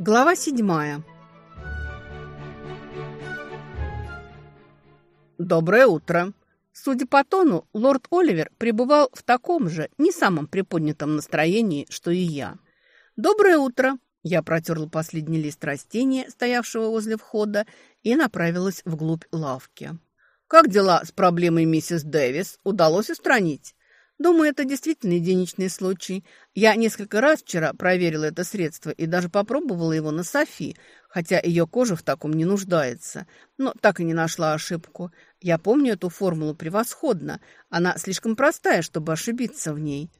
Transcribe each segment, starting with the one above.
Глава седьмая. Доброе утро. Судя по тону, лорд Оливер пребывал в таком же, не самом приподнятом настроении, что и я. Доброе утро. Я протерла последний лист растения, стоявшего возле входа, и направилась вглубь лавки. Как дела с проблемой миссис Дэвис? Удалось устранить? Думаю, это действительно единичный случай. Я несколько раз вчера проверила это средство и даже попробовала его на Софи, хотя ее кожа в таком не нуждается. Но так и не нашла ошибку. Я помню эту формулу превосходно. Она слишком простая, чтобы ошибиться в ней.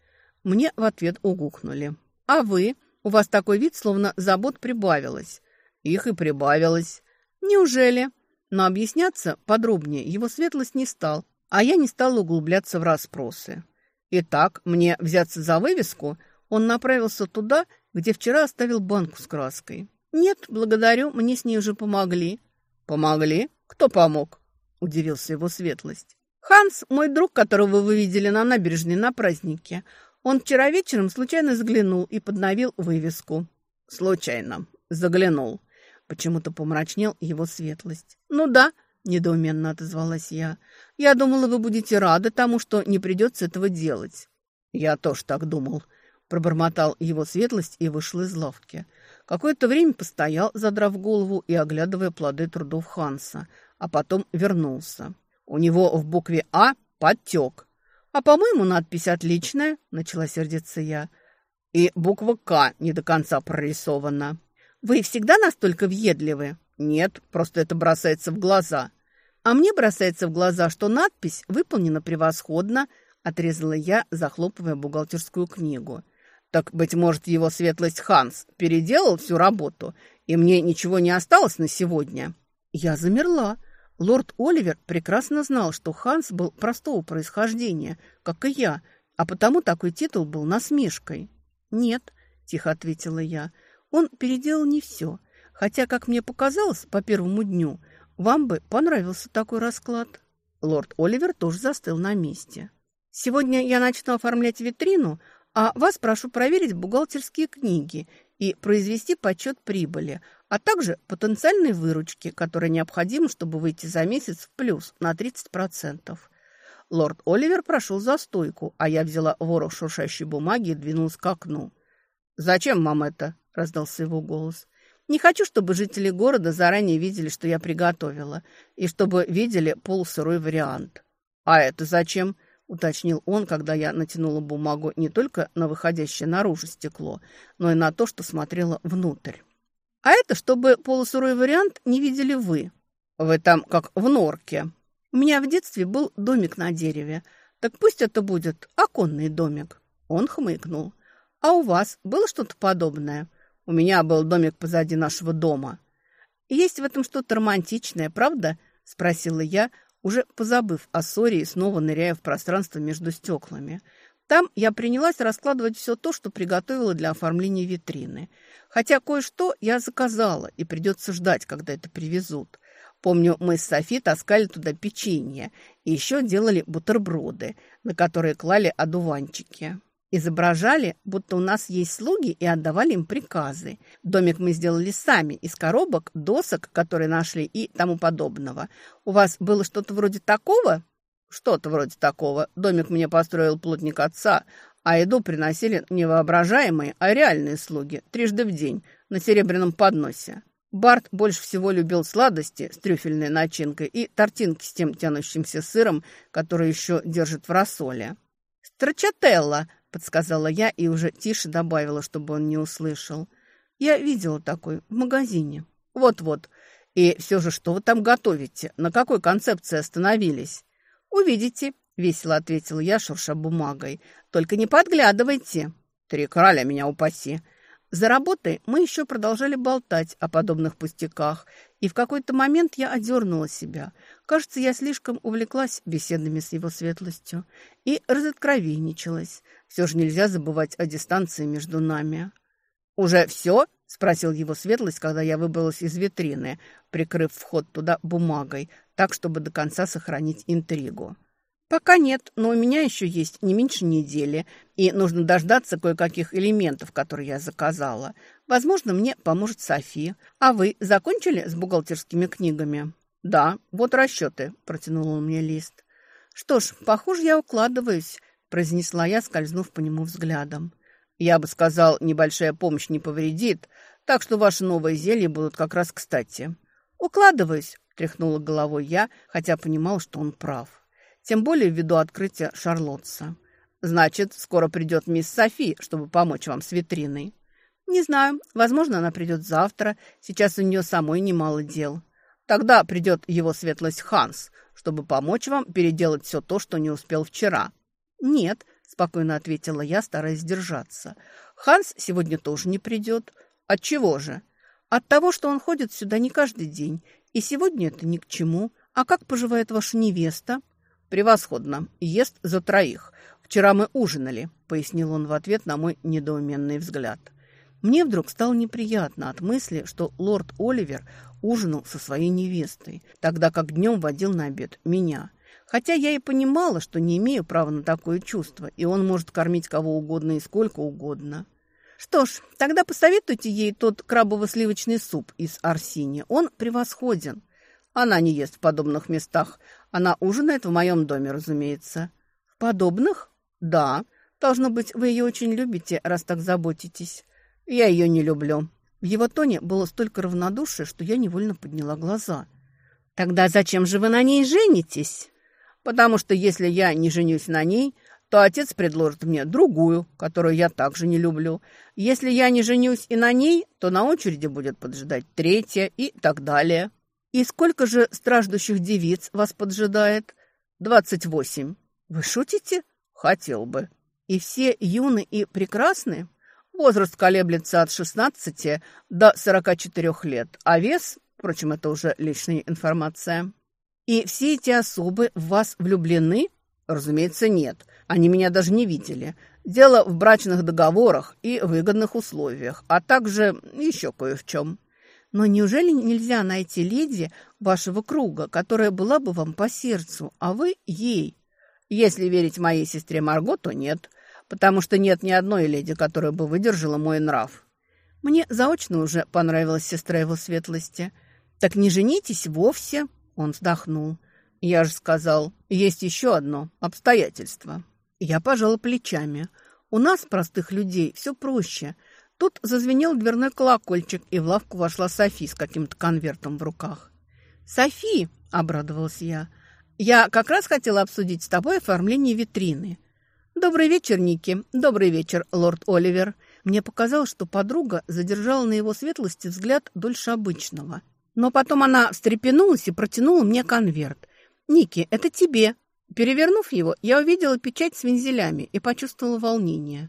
Мне в ответ угухнули. «А вы? У вас такой вид, словно забот прибавилось». «Их и прибавилось». «Неужели?» Но объясняться подробнее его светлость не стал, а я не стала углубляться в расспросы. «Итак, мне взяться за вывеску?» Он направился туда, где вчера оставил банку с краской. «Нет, благодарю, мне с ней уже помогли». «Помогли? Кто помог?» – удивился его светлость. «Ханс – мой друг, которого вы видели на набережной на празднике. Он вчера вечером случайно заглянул и подновил вывеску». «Случайно. Заглянул». Почему-то помрачнел его светлость. «Ну да» недоуменно отозвалась я. Я думала, вы будете рады тому, что не придется этого делать. Я тоже так думал, пробормотал его светлость и вышел из лавки. Какое-то время постоял, задрав голову и оглядывая плоды трудов Ханса, а потом вернулся. У него в букве «А» подтек. «А, по-моему, надпись отличная», — начала сердиться я. «И буква «К» не до конца прорисована». «Вы всегда настолько въедливы?» Нет, просто это бросается в глаза. А мне бросается в глаза, что надпись выполнена превосходно, отрезала я, захлопывая бухгалтерскую книгу. Так, быть может, его светлость Ханс переделал всю работу, и мне ничего не осталось на сегодня. Я замерла. Лорд Оливер прекрасно знал, что Ханс был простого происхождения, как и я, а потому такой титул был насмешкой. «Нет», – тихо ответила я, – «он переделал не все». Хотя, как мне показалось, по первому дню вам бы понравился такой расклад. Лорд Оливер тоже застыл на месте. Сегодня я начну оформлять витрину, а вас прошу проверить бухгалтерские книги и произвести подсчет прибыли, а также потенциальной выручки, которая необходима, чтобы выйти за месяц в плюс на 30%. Лорд Оливер прошел за стойку, а я взяла ворох шуршащей бумаги и двинулась к окну. «Зачем вам это?» – раздался его голос. Не хочу, чтобы жители города заранее видели, что я приготовила, и чтобы видели полусырой вариант. «А это зачем?» – уточнил он, когда я натянула бумагу не только на выходящее наружу стекло, но и на то, что смотрела внутрь. «А это, чтобы полусырой вариант не видели вы. Вы там как в норке. У меня в детстве был домик на дереве. Так пусть это будет оконный домик». Он хмыкнул. «А у вас было что-то подобное?» У меня был домик позади нашего дома. Есть в этом что-то романтичное, правда? Спросила я, уже позабыв о ссоре и снова ныряя в пространство между стеклами. Там я принялась раскладывать все то, что приготовила для оформления витрины. Хотя кое-что я заказала, и придется ждать, когда это привезут. Помню, мы с Софи таскали туда печенье и еще делали бутерброды, на которые клали одуванчики. Изображали, будто у нас есть слуги, и отдавали им приказы. Домик мы сделали сами, из коробок, досок, которые нашли, и тому подобного. У вас было что-то вроде такого?» «Что-то вроде такого. Домик мне построил плотник отца, а еду приносили невоображаемые, а реальные слуги, трижды в день, на серебряном подносе». Барт больше всего любил сладости с трюфельной начинкой и тортинки с тем тянущимся сыром, который еще держит в рассоле. «Строчателла!» — подсказала я и уже тише добавила, чтобы он не услышал. «Я видела такой в магазине». «Вот-вот. И все же, что вы там готовите? На какой концепции остановились?» «Увидите», — весело ответила я, шурша бумагой. «Только не подглядывайте». «Три короля меня упаси», за работой мы еще продолжали болтать о подобных пустяках, и в какой-то момент я одернула себя. Кажется, я слишком увлеклась беседами с его светлостью и разоткровенничалась. Все же нельзя забывать о дистанции между нами. «Уже все?» – спросил его светлость, когда я выбралась из витрины, прикрыв вход туда бумагой, так, чтобы до конца сохранить интригу. Пока нет, но у меня еще есть не меньше недели, и нужно дождаться кое-каких элементов, которые я заказала. Возможно, мне поможет София. А вы закончили с бухгалтерскими книгами? Да, вот расчеты, протянул мне лист. Что ж, похоже, я укладываюсь, произнесла я, скользнув по нему взглядом. Я бы сказал, небольшая помощь не повредит, так что ваши новые зелья будут как раз кстати. Укладываюсь, тряхнула головой я, хотя понимал, что он прав тем более ввиду открытия Шарлотса. Значит, скоро придет мисс Софи, чтобы помочь вам с витриной. Не знаю, возможно, она придет завтра, сейчас у нее самой немало дел. Тогда придет его светлость Ханс, чтобы помочь вам переделать все то, что не успел вчера. Нет, спокойно ответила я, стараясь держаться. Ханс сегодня тоже не придет. От чего же? От того, что он ходит сюда не каждый день. И сегодня это ни к чему. А как поживает ваша невеста? «Превосходно. Ест за троих. Вчера мы ужинали», — пояснил он в ответ на мой недоуменный взгляд. Мне вдруг стало неприятно от мысли, что лорд Оливер ужинал со своей невестой, тогда как днем водил на обед меня. Хотя я и понимала, что не имею права на такое чувство, и он может кормить кого угодно и сколько угодно. Что ж, тогда посоветуйте ей тот крабово-сливочный суп из арсини. Он превосходен. Она не ест в подобных местах, она ужинает в моем доме, разумеется. В подобных? Да. Должно быть, вы ее очень любите, раз так заботитесь. Я ее не люблю. В его тоне было столько равнодушия, что я невольно подняла глаза. Тогда зачем же вы на ней женитесь? Потому что если я не женюсь на ней, то отец предложит мне другую, которую я также не люблю. Если я не женюсь и на ней, то на очереди будет поджидать третья и так далее. «И сколько же страждущих девиц вас поджидает?» «Двадцать восемь». «Вы шутите?» «Хотел бы». «И все юны и прекрасны?» «Возраст колеблется от шестнадцати до сорока четырех лет, а вес...» «Впрочем, это уже личная информация». «И все эти особы в вас влюблены?» «Разумеется, нет. Они меня даже не видели. Дело в брачных договорах и выгодных условиях, а также еще кое в чем». Но неужели нельзя найти леди вашего круга, которая была бы вам по сердцу, а вы ей? Если верить моей сестре Марго, то нет, потому что нет ни одной леди, которая бы выдержала мой нрав. Мне заочно уже понравилась сестра его светлости. Так не женитесь вовсе, он вздохнул. Я же сказал, есть еще одно обстоятельство. Я пожал плечами. У нас, простых людей, все проще – Тут зазвенел дверной колокольчик, и в лавку вошла Софи с каким-то конвертом в руках. «Софи!» – обрадовался я. «Я как раз хотела обсудить с тобой оформление витрины». «Добрый вечер, Ники. Добрый вечер, лорд Оливер». Мне показалось, что подруга задержала на его светлости взгляд дольше обычного. Но потом она встрепенулась и протянула мне конверт. «Ники, это тебе». Перевернув его, я увидела печать с вензелями и почувствовала волнение.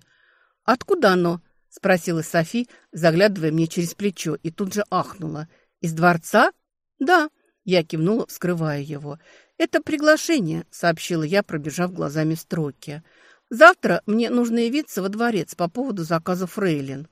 «Откуда оно?» — спросила Софи, заглядывая мне через плечо, и тут же ахнула. «Из дворца?» «Да», — я кивнула, вскрывая его. «Это приглашение», — сообщила я, пробежав глазами строки. «Завтра мне нужно явиться во дворец по поводу заказа фрейлин».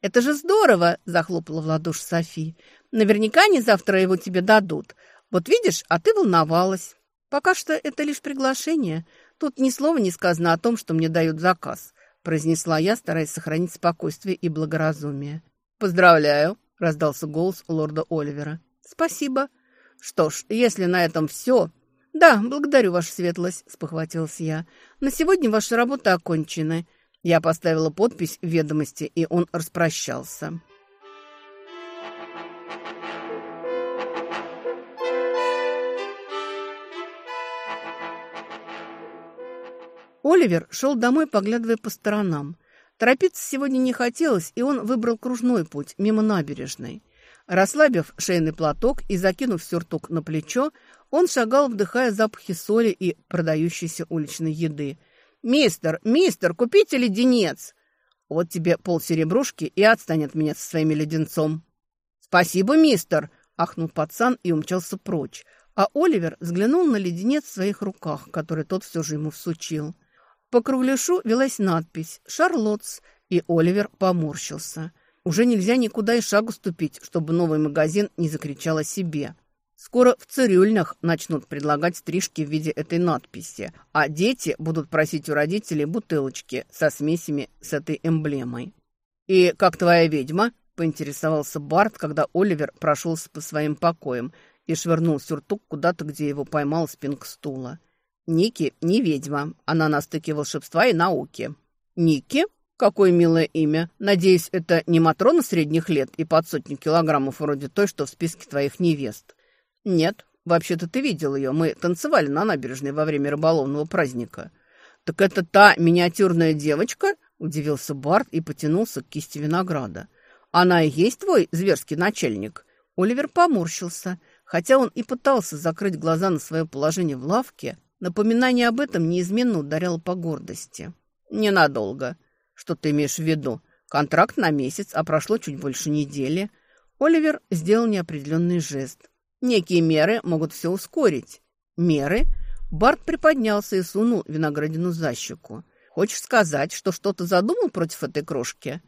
«Это же здорово!» — захлопала в ладоши Софи. «Наверняка они завтра его тебе дадут. Вот видишь, а ты волновалась. Пока что это лишь приглашение. Тут ни слова не сказано о том, что мне дают заказ произнесла я, стараясь сохранить спокойствие и благоразумие. «Поздравляю!» – раздался голос лорда Оливера. «Спасибо. Что ж, если на этом все...» «Да, благодарю, ваша светлость», – спохватилась я. «На сегодня ваши работы окончены». Я поставила подпись в ведомости, и он распрощался. Оливер шел домой, поглядывая по сторонам. Торопиться сегодня не хотелось, и он выбрал кружной путь, мимо набережной. Расслабив шейный платок и закинув сюртук на плечо, он шагал, вдыхая запахи соли и продающейся уличной еды. «Мистер, мистер, купите леденец!» «Вот тебе полсеребрушки и отстань от меня со своими леденцом!» «Спасибо, мистер!» – ахнул пацан и умчался прочь, а Оливер взглянул на леденец в своих руках, который тот все же ему всучил – по кругляшу велась надпись «Шарлотс», и Оливер поморщился. Уже нельзя никуда и шагу ступить, чтобы новый магазин не закричал о себе. Скоро в цирюльнях начнут предлагать стрижки в виде этой надписи, а дети будут просить у родителей бутылочки со смесями с этой эмблемой. «И как твоя ведьма?» – поинтересовался Барт, когда Оливер прошелся по своим покоям и швырнул сюртук куда-то, где его поймал спинг стула. Ники не ведьма. Она на стыке волшебства и науки. Ники? Какое милое имя. Надеюсь, это не Матрона средних лет и под сотню килограммов вроде той, что в списке твоих невест. Нет, вообще-то ты видел ее. Мы танцевали на набережной во время рыболовного праздника. Так это та миниатюрная девочка? Удивился Барт и потянулся к кисти винограда. Она и есть твой зверский начальник? Оливер поморщился. Хотя он и пытался закрыть глаза на свое положение в лавке, Напоминание об этом неизменно ударяло по гордости. «Ненадолго. Что ты имеешь в виду? Контракт на месяц, а прошло чуть больше недели». Оливер сделал неопределенный жест. «Некие меры могут все ускорить». «Меры?» Барт приподнялся и сунул виноградину за щеку. «Хочешь сказать, что что-то задумал против этой крошки?»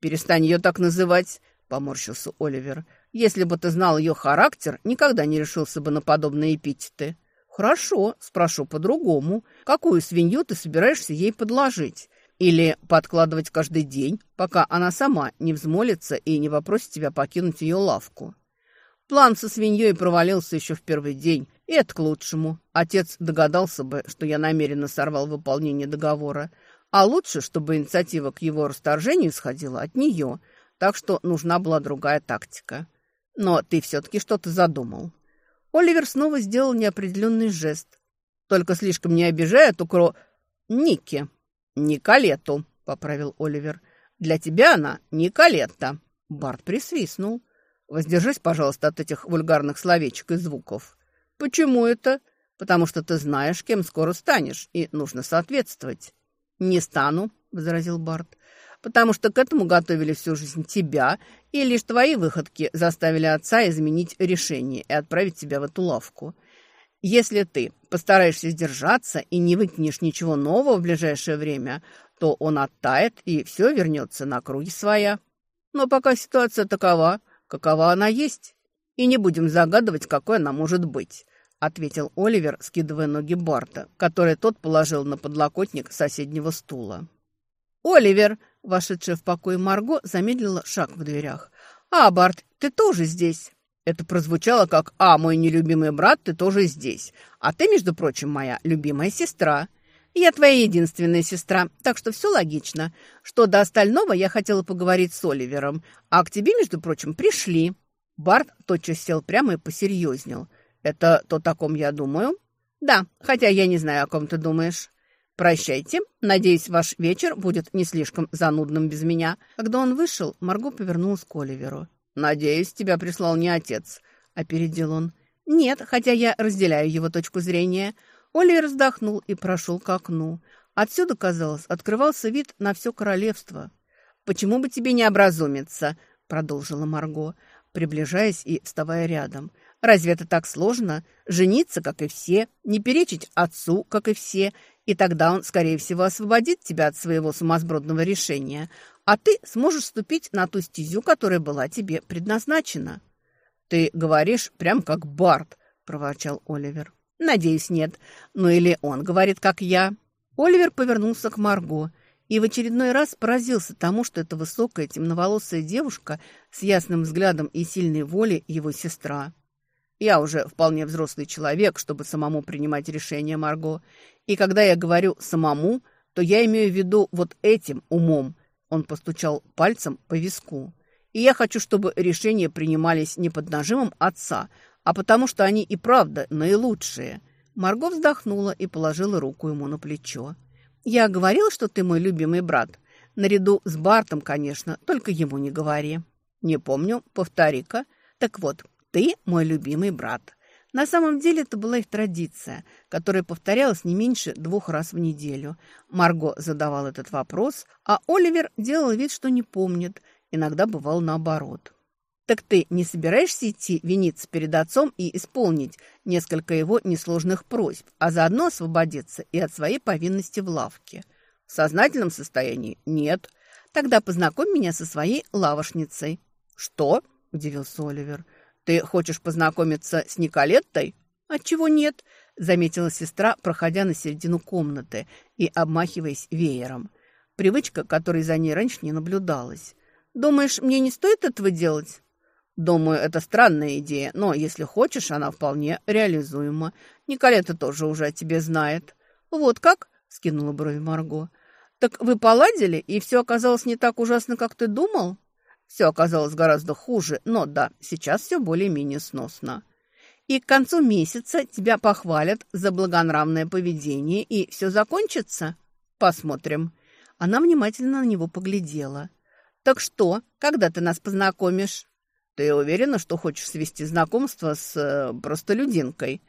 «Перестань ее так называть», — поморщился Оливер. «Если бы ты знал ее характер, никогда не решился бы на подобные эпитеты». «Хорошо, спрошу по-другому. Какую свинью ты собираешься ей подложить?» Или подкладывать каждый день, пока она сама не взмолится и не попросит тебя покинуть ее лавку. План со свиньей провалился еще в первый день, и это к лучшему. Отец догадался бы, что я намеренно сорвал выполнение договора. А лучше, чтобы инициатива к его расторжению исходила от нее, так что нужна была другая тактика. Но ты все-таки что-то задумал. Оливер снова сделал неопределенный жест. «Только слишком не обижай эту. Ники. Николету», — поправил Оливер. «Для тебя она Николетта». Барт присвистнул. «Воздержись, пожалуйста, от этих вульгарных словечек и звуков». «Почему это?» «Потому что ты знаешь, кем скоро станешь, и нужно соответствовать». «Не стану», — возразил Барт потому что к этому готовили всю жизнь тебя, и лишь твои выходки заставили отца изменить решение и отправить тебя в эту лавку. Если ты постараешься сдержаться и не выкинешь ничего нового в ближайшее время, то он оттает, и все вернется на круги своя. Но пока ситуация такова, какова она есть, и не будем загадывать, какой она может быть». — ответил Оливер, скидывая ноги Барта, которые тот положил на подлокотник соседнего стула. «Оливер!» вошедшая в покой Марго, замедлила шаг в дверях. «А, Барт, ты тоже здесь?» Это прозвучало как «А, мой нелюбимый брат, ты тоже здесь. А ты, между прочим, моя любимая сестра». «Я твоя единственная сестра, так что все логично. Что до остального я хотела поговорить с Оливером, а к тебе, между прочим, пришли». Барт тотчас сел прямо и посерьезнел. «Это то, о ком я думаю?» «Да, хотя я не знаю, о ком ты думаешь». «Прощайте. Надеюсь, ваш вечер будет не слишком занудным без меня». Когда он вышел, Марго повернулась к Оливеру. «Надеюсь, тебя прислал не отец», — опередил он. «Нет, хотя я разделяю его точку зрения». Оливер вздохнул и прошел к окну. Отсюда, казалось, открывался вид на все королевство. «Почему бы тебе не образумиться?» — продолжила Марго, приближаясь и вставая рядом. «Разве это так сложно? Жениться, как и все, не перечить отцу, как и все, и тогда он, скорее всего, освободит тебя от своего сумасбродного решения, а ты сможешь ступить на ту стезю, которая была тебе предназначена». «Ты говоришь прям как Барт», – проворчал Оливер. «Надеюсь, нет. Ну или он говорит, как я». Оливер повернулся к Марго и в очередной раз поразился тому, что эта высокая темноволосая девушка с ясным взглядом и сильной волей его сестра – я уже вполне взрослый человек, чтобы самому принимать решение, Марго. И когда я говорю «самому», то я имею в виду вот этим умом. Он постучал пальцем по виску. И я хочу, чтобы решения принимались не под нажимом отца, а потому что они и правда наилучшие. Марго вздохнула и положила руку ему на плечо. «Я говорил, что ты мой любимый брат. Наряду с Бартом, конечно, только ему не говори». «Не помню, повтори-ка. Так вот, ты мой любимый брат. На самом деле это была их традиция, которая повторялась не меньше двух раз в неделю. Марго задавал этот вопрос, а Оливер делал вид, что не помнит. Иногда бывал наоборот. «Так ты не собираешься идти виниться перед отцом и исполнить несколько его несложных просьб, а заодно освободиться и от своей повинности в лавке?» «В сознательном состоянии нет. Тогда познакомь меня со своей лавошницей». «Что?» – удивился Оливер. – «Ты хочешь познакомиться с Николеттой?» а «Отчего нет?» – заметила сестра, проходя на середину комнаты и обмахиваясь веером. Привычка, которой за ней раньше не наблюдалась. «Думаешь, мне не стоит этого делать?» «Думаю, это странная идея, но если хочешь, она вполне реализуема. Николета тоже уже о тебе знает». «Вот как?» – скинула брови Марго. «Так вы поладили, и все оказалось не так ужасно, как ты думал?» Все оказалось гораздо хуже, но да, сейчас все более-менее сносно. И к концу месяца тебя похвалят за благонравное поведение, и все закончится? Посмотрим. Она внимательно на него поглядела. Так что, когда ты нас познакомишь? Ты уверена, что хочешь свести знакомство с э, простолюдинкой?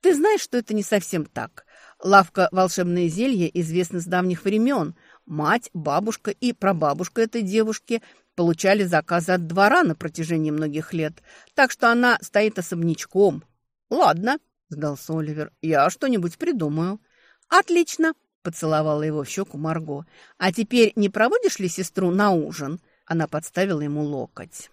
Ты знаешь, что это не совсем так. Лавка «Волшебное зелье» известна с давних времен. Мать, бабушка и прабабушка этой девушки – получали заказы от двора на протяжении многих лет, так что она стоит особнячком. «Ладно», – сдался Оливер, – «я что-нибудь придумаю». «Отлично», – поцеловала его в щеку Марго. «А теперь не проводишь ли сестру на ужин?» Она подставила ему локоть.